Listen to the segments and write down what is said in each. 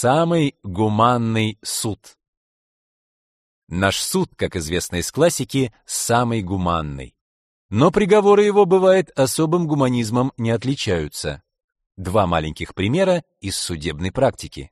Самый гуманный суд. Наш суд, как известно из классики, самый гуманный. Но приговоры его, бывает, особым гуманизмом не отличаются. Два маленьких примера из судебной практики.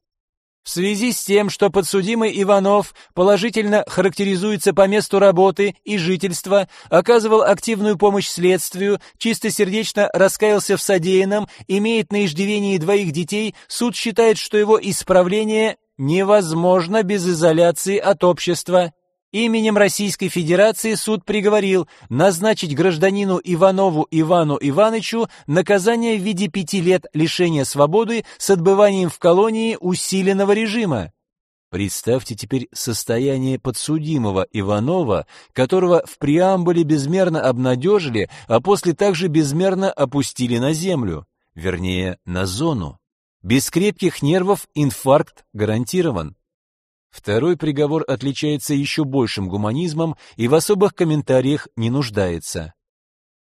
В связи с тем, что подсудимый Иванов положительно характеризуется по месту работы и жительства, оказывал активную помощь следствию, чистосердечно раскаялся в содеянном, имеет на иждивении двоих детей, суд считает, что его исправление невозможно без изоляции от общества. Именем Российской Федерации суд приговорил назначить гражданину Иванову Ивану Ивановичу наказание в виде пяти лет лишения свободы с отбыванием в колонии усиленного режима. Представьте теперь состояние подсудимого Иванова, которого в преамбуле безмерно обнадежили, а после также безмерно опустили на землю, вернее, на зону. Без крепких нервов инфаркт гарантирован. Второй приговор отличается еще большим гуманизмом и в особых комментариях не нуждается.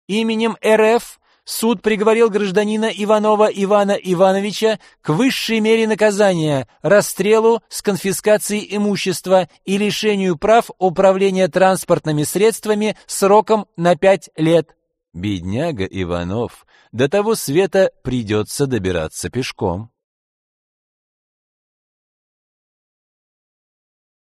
Именем РФ суд приговорил гражданина Иванова Ивана Ивановича к высшей мере наказания – расстрелу с конфискацией имущества и лишению прав управления транспортными средствами сроком на пять лет. Бедняга Иванов, до того света придется добираться пешком.